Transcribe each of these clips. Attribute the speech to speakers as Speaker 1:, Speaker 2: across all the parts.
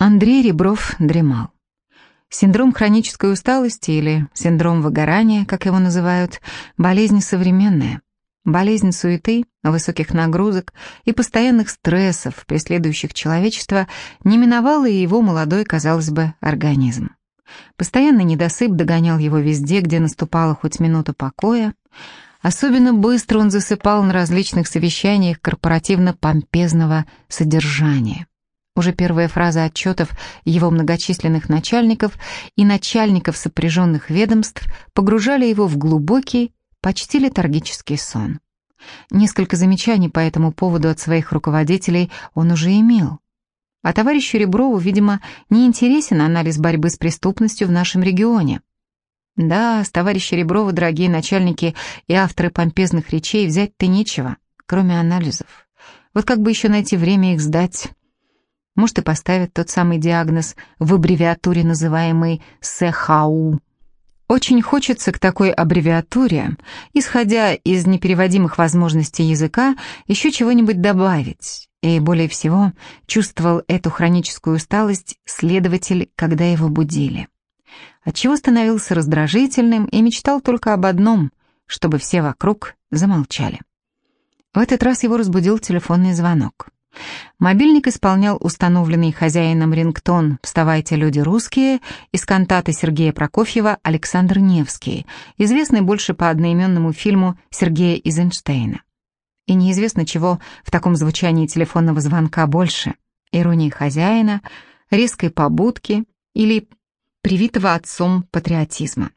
Speaker 1: Андрей Ребров дремал. Синдром хронической усталости или синдром выгорания, как его называют, болезнь современная. Болезнь суеты, высоких нагрузок и постоянных стрессов, преследующих человечество, не миновала и его молодой, казалось бы, организм. Постоянный недосып догонял его везде, где наступала хоть минута покоя. Особенно быстро он засыпал на различных совещаниях корпоративно-помпезного содержания. Уже первая фраза отчетов его многочисленных начальников и начальников сопряженных ведомств погружали его в глубокий, почти летаргический сон. Несколько замечаний по этому поводу от своих руководителей он уже имел. А товарищу Реброву, видимо, не интересен анализ борьбы с преступностью в нашем регионе. Да, с товарища Реброва, дорогие начальники и авторы помпезных речей, взять-то нечего, кроме анализов. Вот как бы еще найти время их сдать? Может, и поставят тот самый диагноз в аббревиатуре, называемый СХАУ. Очень хочется к такой аббревиатуре, исходя из непереводимых возможностей языка, еще чего-нибудь добавить. И более всего чувствовал эту хроническую усталость следователь, когда его будили. Отчего становился раздражительным и мечтал только об одном, чтобы все вокруг замолчали. В этот раз его разбудил телефонный звонок. Мобильник исполнял установленный хозяином рингтон «Вставайте, люди русские» из кантаты Сергея Прокофьева «Александр Невский», известный больше по одноименному фильму Сергея Изенштейна. И неизвестно, чего в таком звучании телефонного звонка больше – иронии хозяина, резкой побудки или привитого отцом патриотизма.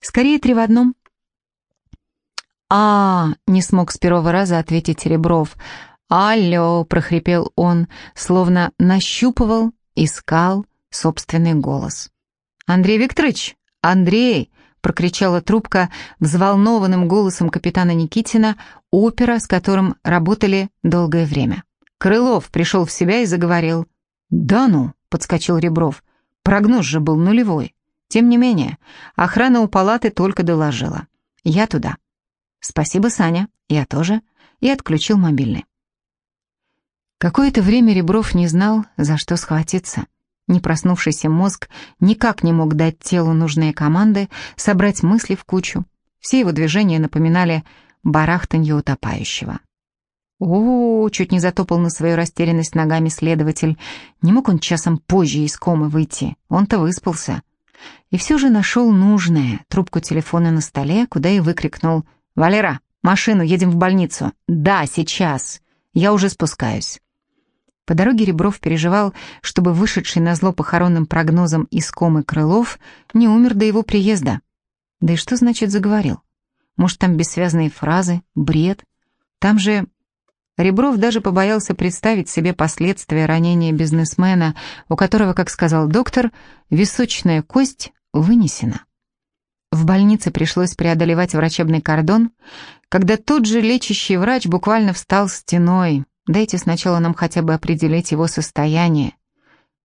Speaker 1: Скорее три в одном. «А, — не смог с первого раза ответить Ребров, — «Алло!» — прохрипел он, словно нащупывал, искал собственный голос. «Андрей Викторович! Андрей!» — прокричала трубка взволнованным голосом капитана Никитина, опера, с которым работали долгое время. Крылов пришел в себя и заговорил. «Да ну!» — подскочил Ребров. «Прогноз же был нулевой. Тем не менее, охрана у палаты только доложила. Я туда». «Спасибо, Саня, я тоже», и отключил мобильный. Какое-то время Ребров не знал, за что схватиться. Не проснувшийся мозг никак не мог дать телу нужные команды, собрать мысли в кучу. Все его движения напоминали барахтанье утопающего. О, чуть не затопал на свою растерянность ногами следователь. Не мог он часом позже из комы выйти. Он-то выспался. И все же нашел нужное, трубку телефона на столе, куда и выкрикнул. «Валера, машину, едем в больницу». «Да, сейчас. Я уже спускаюсь». По дороге Ребров переживал, чтобы вышедший на зло похоронным прогнозом из комы Крылов не умер до его приезда. Да и что значит заговорил? Может, там бессвязные фразы, бред? Там же... Ребров даже побоялся представить себе последствия ранения бизнесмена, у которого, как сказал доктор, височная кость вынесена. В больнице пришлось преодолевать врачебный кордон, когда тот же лечащий врач буквально встал стеной, Дайте сначала нам хотя бы определить его состояние.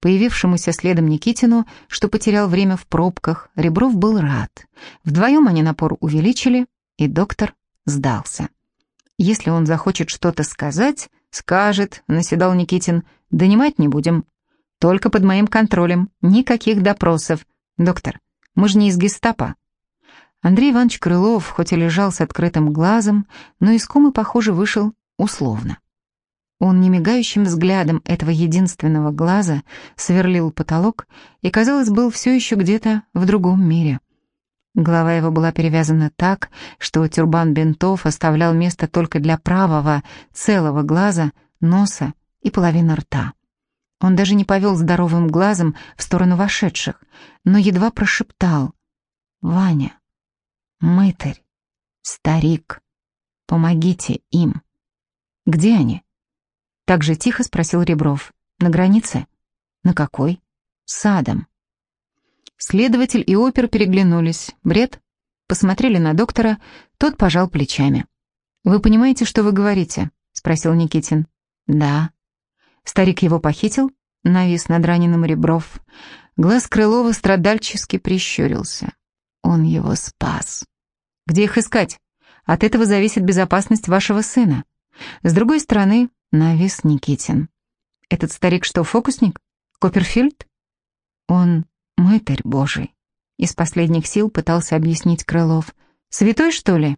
Speaker 1: Появившемуся следом Никитину, что потерял время в пробках, Ребров был рад. Вдвоем они напор увеличили, и доктор сдался. Если он захочет что-то сказать, скажет, наседал Никитин, донимать не будем. Только под моим контролем, никаких допросов. Доктор, мы же не из гестапо. Андрей Иванович Крылов, хоть и лежал с открытым глазом, но из комы, похоже, вышел условно. Он немигающим взглядом этого единственного глаза сверлил потолок и, казалось, был все еще где-то в другом мире. Голова его была перевязана так, что тюрбан бинтов оставлял место только для правого, целого глаза, носа и половины рта. Он даже не повел здоровым глазом в сторону вошедших, но едва прошептал «Ваня, мытарь, старик, помогите им». «Где они?» Так же тихо спросил Ребров. «На границе?» «На какой?» «Садом». Следователь и опер переглянулись. Бред? Посмотрели на доктора, тот пожал плечами. «Вы понимаете, что вы говорите?» — спросил Никитин. «Да». Старик его похитил, навис над раненым Ребров. Глаз Крылова страдальчески прищурился. Он его спас. «Где их искать? От этого зависит безопасность вашего сына. С другой стороны, Навис Никитин. «Этот старик что, фокусник? Копперфильд? Он мытарь божий. Из последних сил пытался объяснить Крылов. Святой, что ли?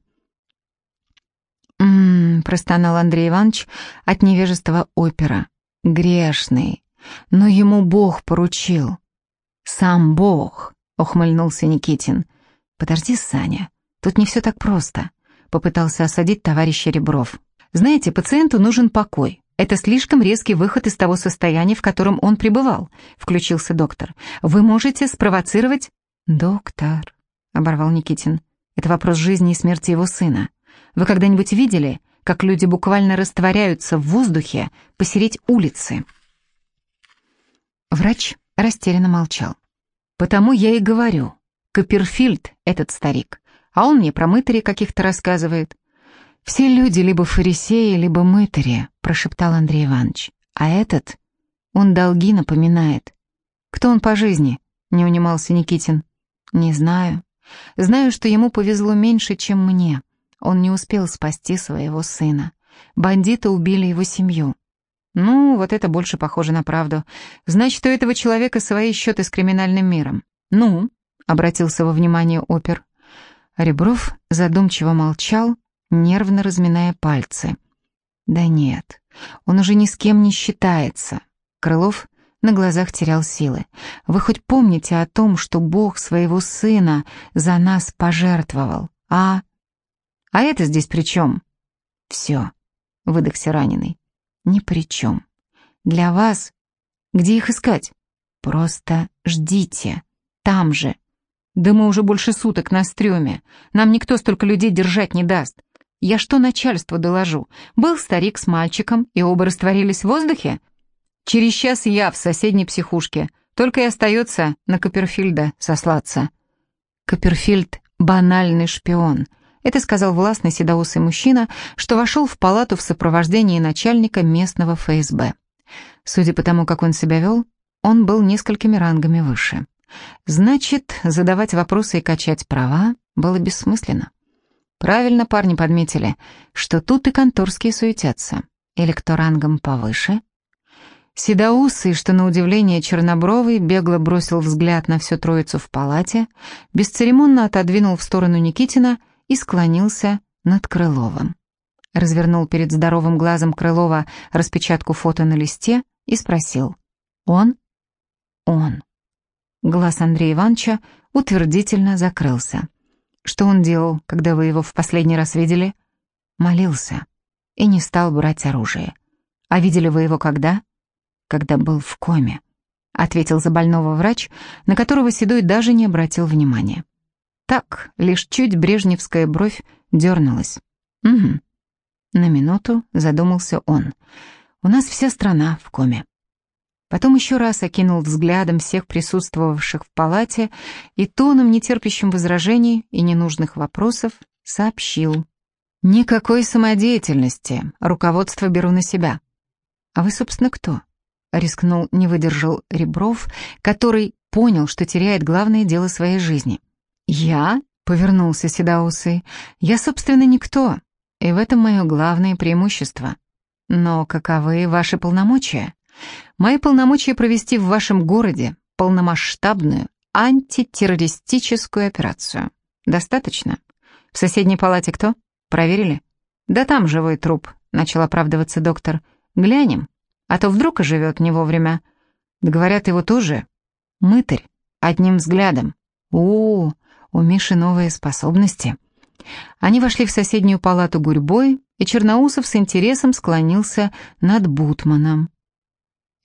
Speaker 1: «М-м-м», простонал Андрей Иванович от невежества опера. «Грешный. Но ему Бог поручил». «Сам Бог», — ухмыльнулся Никитин. «Подожди, Саня, тут не все так просто», — попытался осадить товарища Ребров. «Знаете, пациенту нужен покой. Это слишком резкий выход из того состояния, в котором он пребывал», — включился доктор. «Вы можете спровоцировать...» «Доктор», — оборвал Никитин, — «это вопрос жизни и смерти его сына. Вы когда-нибудь видели, как люди буквально растворяются в воздухе посередь улицы?» Врач растерянно молчал. «Потому я и говорю, Копперфильд этот старик, а он мне про мытари каких-то рассказывает». «Все люди либо фарисеи, либо мытари», — прошептал Андрей Иванович. «А этот? Он долги напоминает». «Кто он по жизни?» — не унимался Никитин. «Не знаю. Знаю, что ему повезло меньше, чем мне. Он не успел спасти своего сына. Бандиты убили его семью. Ну, вот это больше похоже на правду. Значит, у этого человека свои счеты с криминальным миром. Ну, обратился во внимание опер. Ребров задумчиво молчал, нервно разминая пальцы. Да нет, он уже ни с кем не считается. Крылов на глазах терял силы. Вы хоть помните о том, что Бог своего сына за нас пожертвовал, а? А это здесь при чем? Все, выдохся раненый. Ни при чем. Для вас... Где их искать? Просто ждите. Там же. Да мы уже больше суток на стреме. Нам никто столько людей держать не даст. Я что начальству доложу? Был старик с мальчиком, и оба растворились в воздухе? Через час я в соседней психушке. Только и остается на Копперфильда сослаться. Копперфильд — банальный шпион — это сказал властный седоусый мужчина, что вошел в палату в сопровождении начальника местного ФСБ. Судя по тому, как он себя вел, он был несколькими рангами выше. Значит, задавать вопросы и качать права было бессмысленно. Правильно парни подметили, что тут и конторские суетятся. Или кто рангом повыше? Седоусый, что на удивление чернобровый, бегло бросил взгляд на всю троицу в палате, бесцеремонно отодвинул в сторону Никитина — и склонился над Крыловым. Развернул перед здоровым глазом Крылова распечатку фото на листе и спросил «Он?» «Он». Глаз Андрея Ивановича утвердительно закрылся. «Что он делал, когда вы его в последний раз видели?» «Молился и не стал брать оружие. А видели вы его когда?» «Когда был в коме», — ответил за больного врач, на которого Седой даже не обратил внимания. Так, лишь чуть брежневская бровь дернулась. «Угу». На минуту задумался он. «У нас вся страна в коме». Потом еще раз окинул взглядом всех присутствовавших в палате и тоном, нетерпящим возражений и ненужных вопросов, сообщил. «Никакой самодеятельности. Руководство беру на себя». «А вы, собственно, кто?» — рискнул, не выдержал Ребров, который понял, что теряет главное дело своей жизни — «Я?» — повернулся Седаусый. «Я, собственно, никто, и в этом мое главное преимущество. Но каковы ваши полномочия? Мои полномочия провести в вашем городе полномасштабную антитеррористическую операцию. Достаточно? В соседней палате кто? Проверили? Да там живой труп, начал оправдываться доктор. Глянем, а то вдруг оживет не вовремя. Да говорят, его тоже. Мытарь, одним взглядом. О, у Миши новые способности. Они вошли в соседнюю палату гурьбой, и Черноусов с интересом склонился над Бутманом.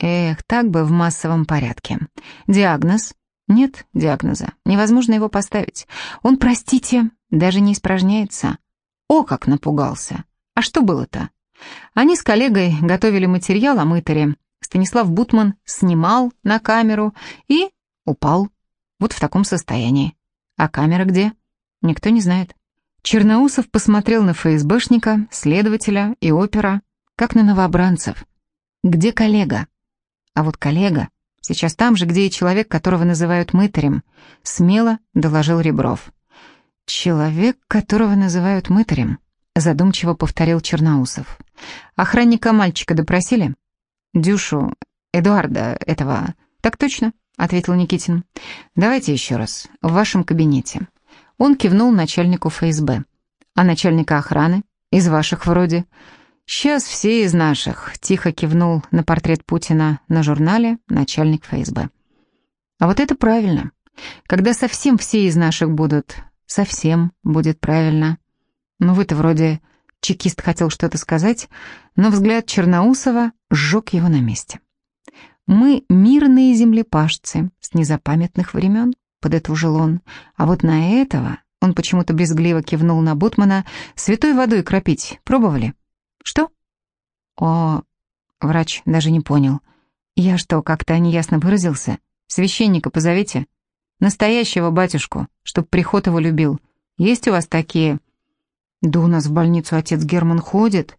Speaker 1: Эх, так бы в массовом порядке. Диагноз? Нет диагноза. Невозможно его поставить. Он, простите, даже не испражняется. О, как напугался. А что было-то? Они с коллегой готовили материал о мытаре. Станислав Бутман снимал на камеру и упал. Вот в таком состоянии. А камера где? Никто не знает. Черноусов посмотрел на ФСБшника, следователя и опера, как на новобранцев. Где коллега? А вот коллега сейчас там же, где и человек, которого называют мытарем, смело доложил Ребров. Человек, которого называют мытарем, задумчиво повторил Черноусов. Охранника мальчика допросили? Дюшу, Эдуарда, этого, «Так точно», — ответил Никитин. «Давайте еще раз. В вашем кабинете». Он кивнул начальнику ФСБ. «А начальника охраны? Из ваших вроде?» «Сейчас все из наших», — тихо кивнул на портрет Путина на журнале начальник ФСБ. «А вот это правильно. Когда совсем все из наших будут, совсем будет правильно. Ну вы-то вроде чекист хотел что-то сказать, но взгляд Черноусова сжег его на месте. «Мы мирные землепашцы с незапамятных времен», — подытожил он. «А вот на этого...» — он почему-то брезгливо кивнул на Бутмана. «Святой водой кропить пробовали?» «Что?» «О...» — врач даже не понял. «Я что, как-то неясно выразился? Священника позовите. Настоящего батюшку, чтоб приход его любил. Есть у вас такие?» «Да у нас в больницу отец Герман ходит,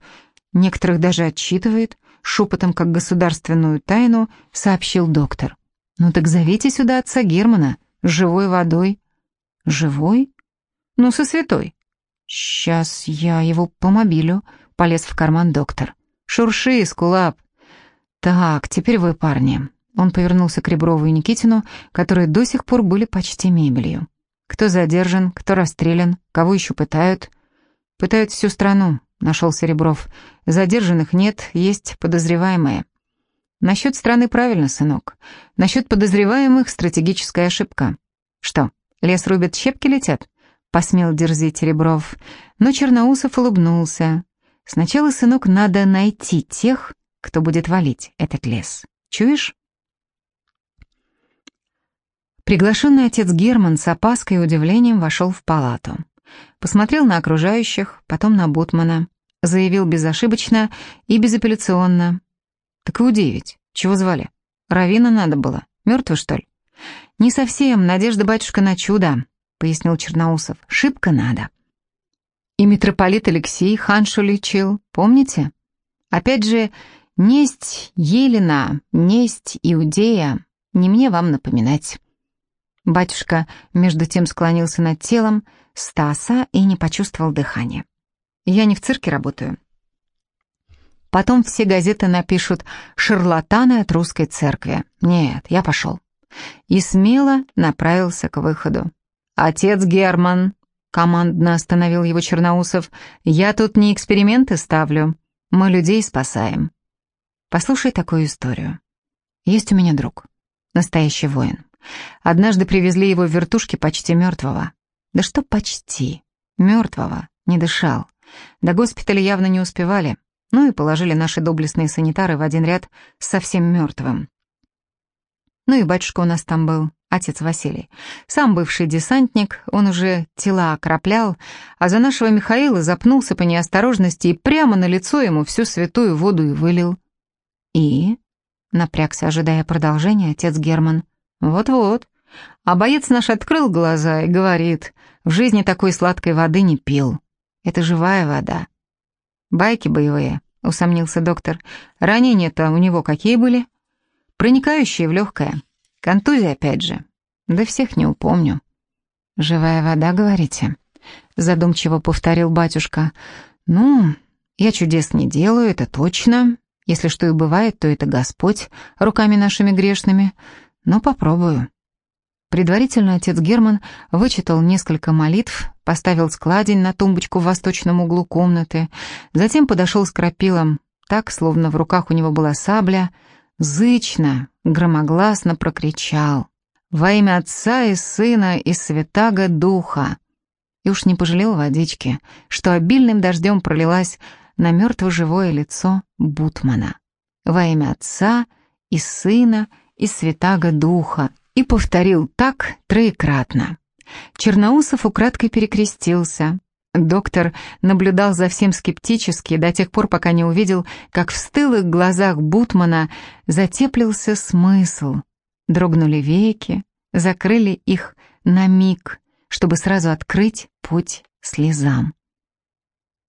Speaker 1: некоторых даже отчитывает» шепотом, как государственную тайну, сообщил доктор. «Ну так зовите сюда отца Германа, живой водой». «Живой? Ну, со святой». «Сейчас я его по мобилю», — полез в карман доктор. «Шурши, скулап». «Так, теперь вы, парни». Он повернулся к Реброву и Никитину, которые до сих пор были почти мебелью. «Кто задержан, кто расстрелян, кого еще пытают?» «Пытают всю страну», — нашелся Ребров. «Задержанных нет, есть подозреваемые». «Насчет страны правильно, сынок. Насчет подозреваемых стратегическая ошибка». «Что, лес рубят, щепки летят?» — посмел дерзить Ребров. Но Черноусов улыбнулся. «Сначала, сынок, надо найти тех, кто будет валить этот лес. Чуешь?» Приглашенный отец Герман с опаской и удивлением вошел в палату. Посмотрел на окружающих, потом на Бутмана. Заявил безошибочно и безапелляционно. «Так и удивить. Чего звали? Равина надо было. Мертвый, что ли?» «Не совсем. Надежда батюшка на чудо», — пояснил Черноусов. «Шибко надо». И митрополит Алексей ханшу лечил, помните? Опять же, несть Елена, несть Иудея, не мне вам напоминать. Батюшка между тем склонился над телом, Стаса и не почувствовал дыхания. «Я не в цирке работаю». Потом все газеты напишут «Шарлатаны от русской церкви». Нет, я пошел. И смело направился к выходу. «Отец Герман», — командно остановил его Черноусов, «я тут не эксперименты ставлю, мы людей спасаем». Послушай такую историю. Есть у меня друг, настоящий воин. Однажды привезли его в вертушке почти мертвого. Да что почти? Мертвого, не дышал. До госпиталя явно не успевали. Ну и положили наши доблестные санитары в один ряд с совсем мертвым. Ну и батюшка у нас там был, отец Василий. Сам бывший десантник, он уже тела окроплял, а за нашего Михаила запнулся по неосторожности и прямо на лицо ему всю святую воду и вылил. И, напрягся, ожидая продолжения, отец Герман. Вот-вот, а боец наш открыл глаза и говорит, в жизни такой сладкой воды не пил. Это живая вода. Байки боевые, усомнился доктор. Ранения-то у него какие были? Проникающие в легкое. Контузия опять же. Да всех не упомню. Живая вода, говорите? Задумчиво повторил батюшка. Ну, я чудес не делаю, это точно. Если что и бывает, то это Господь руками нашими грешными. Но попробую. Предварительно отец Герман вычитал несколько молитв, поставил складень на тумбочку в восточном углу комнаты, затем подошел с крапилом, так, словно в руках у него была сабля, зычно, громогласно прокричал «Во имя Отца и Сына и Святаго Духа!» И уж не пожалел водички, что обильным дождем пролилась на мертво-живое лицо Бутмана. «Во имя Отца и Сына и Святаго Духа!» и повторил так троекратно. Черноусов украдкой перекрестился. Доктор наблюдал за всем скептически до тех пор, пока не увидел, как в стылых глазах Бутмана затеплился смысл. Дрогнули веки, закрыли их на миг, чтобы сразу открыть путь слезам.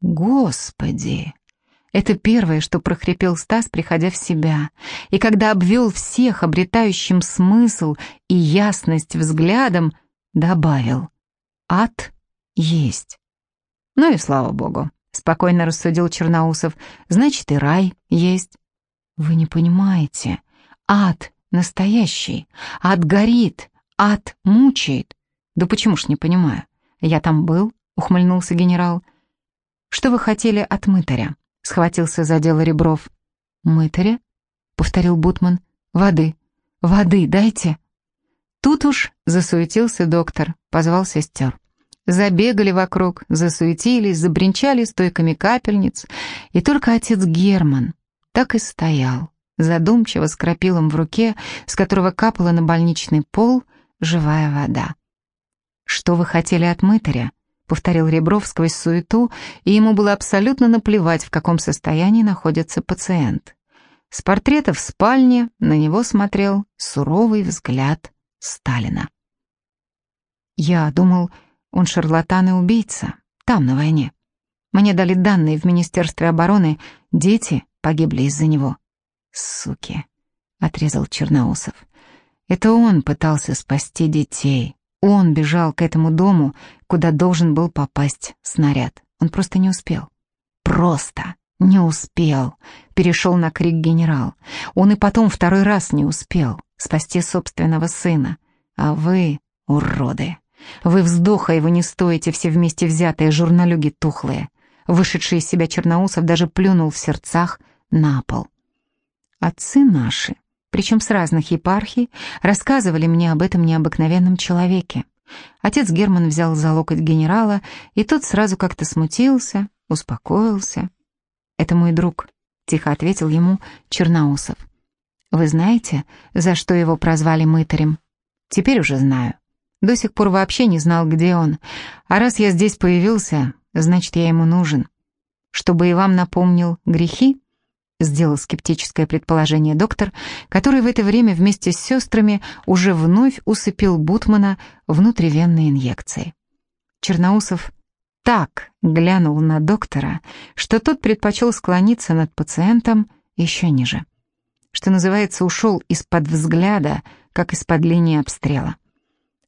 Speaker 1: «Господи!» Это первое, что прохрипел Стас, приходя в себя. И когда обвел всех обретающим смысл и ясность взглядом, добавил «Ад есть». «Ну и слава богу», — спокойно рассудил Черноусов, «значит и рай есть». «Вы не понимаете, ад настоящий. Ад горит, ад мучает. Да почему ж не понимаю? Я там был, ухмыльнулся генерал. Что вы хотели от мытаря? Схватился за дело Ребров. Мытаря? Повторил Бутман. Воды. Воды дайте. Тут уж засуетился доктор, позвал сестер. Забегали вокруг, засуетились, забринчали стойками капельниц, и только отец Герман так и стоял, задумчиво с крапилом в руке, с которого капала на больничный пол живая вода. «Что вы хотели от мытаря?» — повторил Ребров сквозь суету, и ему было абсолютно наплевать, в каком состоянии находится пациент. С портрета в спальне на него смотрел суровый взгляд Сталина. «Я думал, он шарлатан и убийца, там, на войне. Мне дали данные в Министерстве обороны, дети погибли из-за него». «Суки!» — отрезал Черноусов. «Это он пытался спасти детей. Он бежал к этому дому, куда должен был попасть снаряд. Он просто не успел. Просто не успел!» — перешел на крик генерал. «Он и потом второй раз не успел спасти собственного сына. А вы, уроды, вы вздоха его не стоите, все вместе взятые журналюги тухлые». Вышедший из себя Черноусов даже плюнул в сердцах на пол. Отцы наши, причем с разных епархий, рассказывали мне об этом необыкновенном человеке. Отец Герман взял за локоть генерала, и тот сразу как-то смутился, успокоился. «Это мой друг», — тихо ответил ему Черноусов. «Вы знаете, за что его прозвали мытарем?» «Теперь уже знаю. До сих пор вообще не знал, где он. А раз я здесь появился, значит, я ему нужен. Чтобы и вам напомнил грехи?» Сделал скептическое предположение доктор, который в это время вместе с сестрами уже вновь усыпил Бутмана внутривенной инъекцией. Черноусов так глянул на доктора, что тот предпочел склониться над пациентом еще ниже. Что называется, ушел из-под взгляда, как из-под линии обстрела.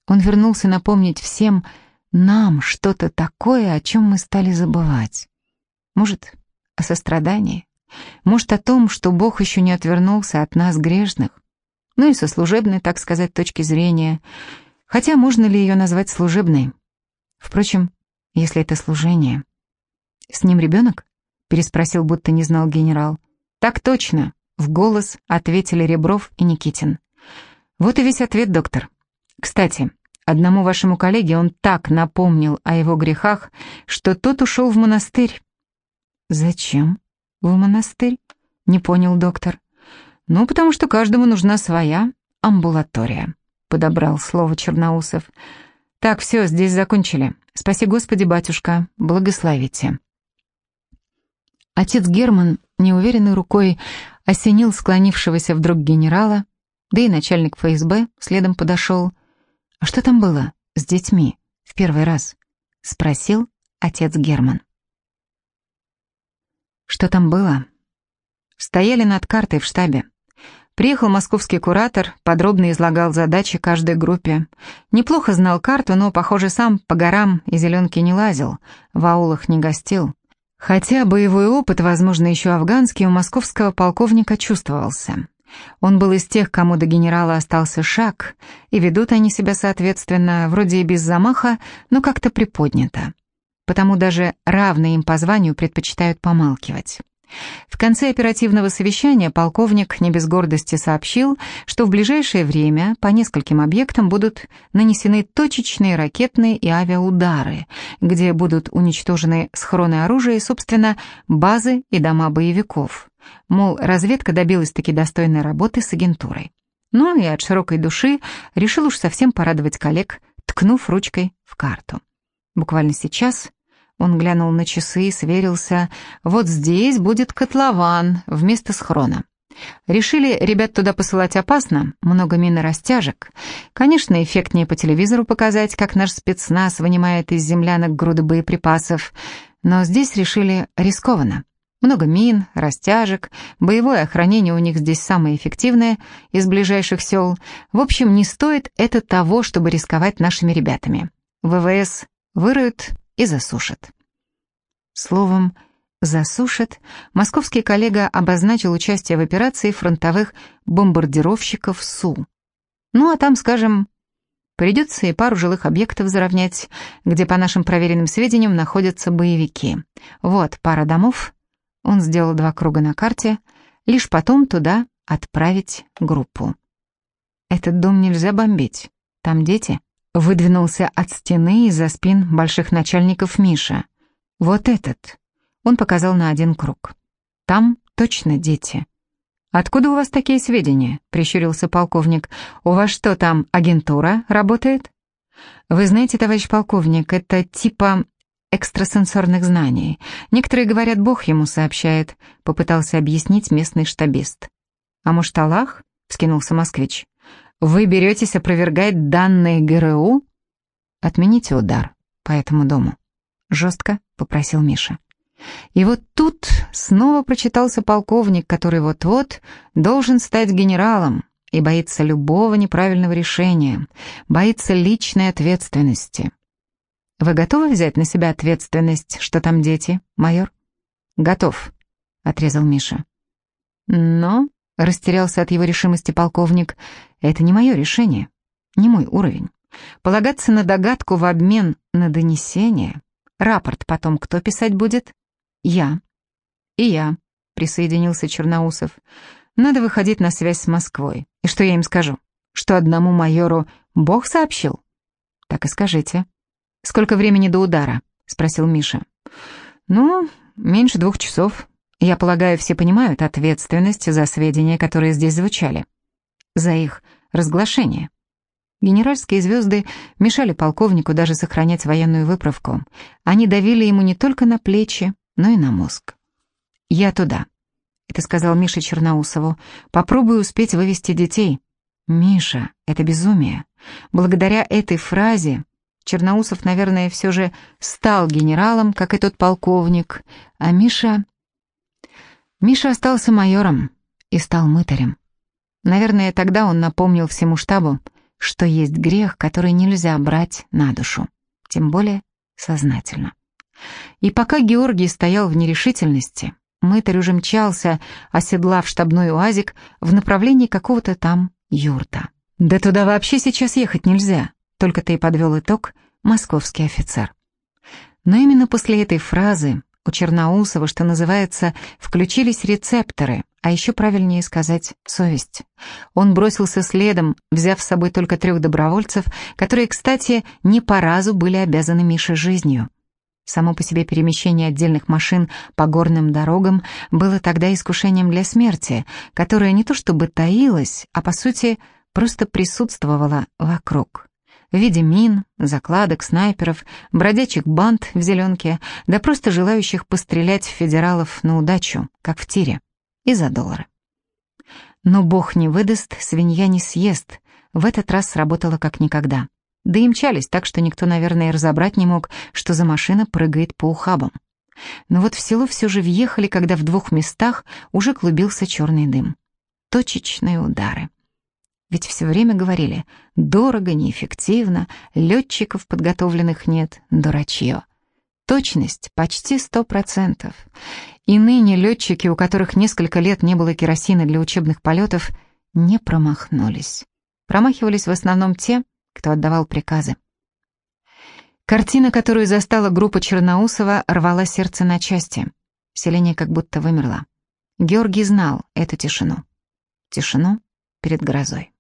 Speaker 1: Он вернулся напомнить всем нам что-то такое, о чем мы стали забывать. Может, о сострадании? Может, о том, что Бог еще не отвернулся от нас, грешных? Ну и со служебной, так сказать, точки зрения. Хотя можно ли ее назвать служебной? Впрочем, если это служение... «С ним ребенок?» — переспросил, будто не знал генерал. «Так точно!» — в голос ответили Ребров и Никитин. «Вот и весь ответ, доктор. Кстати, одному вашему коллеге он так напомнил о его грехах, что тот ушел в монастырь». «Зачем?» «В монастырь?» — не понял доктор. «Ну, потому что каждому нужна своя амбулатория», — подобрал слово Черноусов. «Так, все, здесь закончили. Спаси Господи, батюшка, благословите». Отец Герман неуверенной рукой осенил склонившегося вдруг генерала, да и начальник ФСБ следом подошел. «А что там было с детьми в первый раз?» — спросил отец Герман. Что там было? Стояли над картой в штабе. Приехал московский куратор, подробно излагал задачи каждой группе. Неплохо знал карту, но, похоже, сам по горам и зеленке не лазил, в аулах не гостил. Хотя боевой опыт, возможно, еще афганский, у московского полковника чувствовался. Он был из тех, кому до генерала остался шаг, и ведут они себя соответственно, вроде и без замаха, но как-то приподнято потому даже равные им по званию предпочитают помалкивать. В конце оперативного совещания полковник не без гордости сообщил, что в ближайшее время по нескольким объектам будут нанесены точечные ракетные и авиаудары, где будут уничтожены схроны оружия и, собственно, базы и дома боевиков. Мол, разведка добилась-таки достойной работы с агентурой. Ну и от широкой души решил уж совсем порадовать коллег, ткнув ручкой в карту. Буквально сейчас он глянул на часы и сверился. Вот здесь будет котлован вместо схрона. Решили ребят туда посылать опасно, много мин и растяжек. Конечно, эффектнее по телевизору показать, как наш спецназ вынимает из землянок груды боеприпасов, но здесь решили рискованно. Много мин, растяжек, боевое охранение у них здесь самое эффективное из ближайших сел. В общем, не стоит это того, чтобы рисковать нашими ребятами. ВВС выроют и засушат. Словом, засушат, московский коллега обозначил участие в операции фронтовых бомбардировщиков СУ. Ну а там, скажем, придется и пару жилых объектов заровнять, где, по нашим проверенным сведениям, находятся боевики. Вот пара домов. Он сделал два круга на карте, лишь потом туда отправить группу. Этот дом нельзя бомбить. Там дети. Выдвинулся от стены из-за спин больших начальников Миша. Вот этот. Он показал на один круг. Там точно дети. «Откуда у вас такие сведения?» — прищурился полковник. «У вас что там, агентура работает?» «Вы знаете, товарищ полковник, это типа экстрасенсорных знаний. Некоторые говорят, Бог ему сообщает», — попытался объяснить местный штабист. «А может, Аллах?» — вскинулся москвич. «Вы беретесь опровергать данные ГРУ?» «Отмените удар по этому дому», — жестко попросил Миша. И вот тут снова прочитался полковник, который вот-вот должен стать генералом и боится любого неправильного решения, боится личной ответственности. «Вы готовы взять на себя ответственность, что там дети, майор?» «Готов», — отрезал Миша. «Но», — растерялся от его решимости полковник, — «это не мое решение, не мой уровень. Полагаться на догадку в обмен на донесение. Рапорт потом кто писать будет?» «Я». «И я», — присоединился Черноусов. «Надо выходить на связь с Москвой. И что я им скажу? Что одному майору Бог сообщил?» «Так и скажите». «Сколько времени до удара?» — спросил Миша. «Ну, меньше двух часов. Я полагаю, все понимают ответственность за сведения, которые здесь звучали. За их разглашение». Генеральские звезды мешали полковнику даже сохранять военную выправку. Они давили ему не только на плечи, но и на мозг. «Я туда», — это сказал Миша Черноусову. «Попробую успеть вывести детей». «Миша, это безумие. Благодаря этой фразе Черноусов, наверное, все же стал генералом, как и тот полковник, а Миша... Миша остался майором и стал мытарем. Наверное, тогда он напомнил всему штабу, что есть грех, который нельзя брать на душу, тем более сознательно. И пока Георгий стоял в нерешительности, мытарь уже мчался, оседлав штабной уазик в направлении какого-то там юрта. «Да туда вообще сейчас ехать нельзя», — только-то и подвел итог московский офицер. Но именно после этой фразы у Черноусова, что называется, включились рецепторы, а еще правильнее сказать совесть. Он бросился следом, взяв с собой только трех добровольцев, которые, кстати, не по разу были обязаны Мише жизнью. Само по себе перемещение отдельных машин по горным дорогам было тогда искушением для смерти, которое не то чтобы таилось, а по сути просто присутствовало вокруг. В виде мин, закладок, снайперов, бродячих банд в зеленке, да просто желающих пострелять федералов на удачу, как в тире, и за доллары. Но бог не выдаст, свинья не съест. В этот раз сработало как никогда. Да и мчались так, что никто, наверное, и разобрать не мог, что за машина прыгает по ухабам. Но вот в село все же въехали, когда в двух местах уже клубился черный дым. Точечные удары. Ведь все время говорили, дорого, неэффективно, летчиков подготовленных нет, дурачье. Точность почти сто процентов. И ныне летчики, у которых несколько лет не было керосина для учебных полетов, не промахнулись. Промахивались в основном те, кто отдавал приказы. Картина, которую застала группа Черноусова, рвала сердце на части. Селение как будто вымерло. Георгий знал эту тишину. Тишину перед грозой.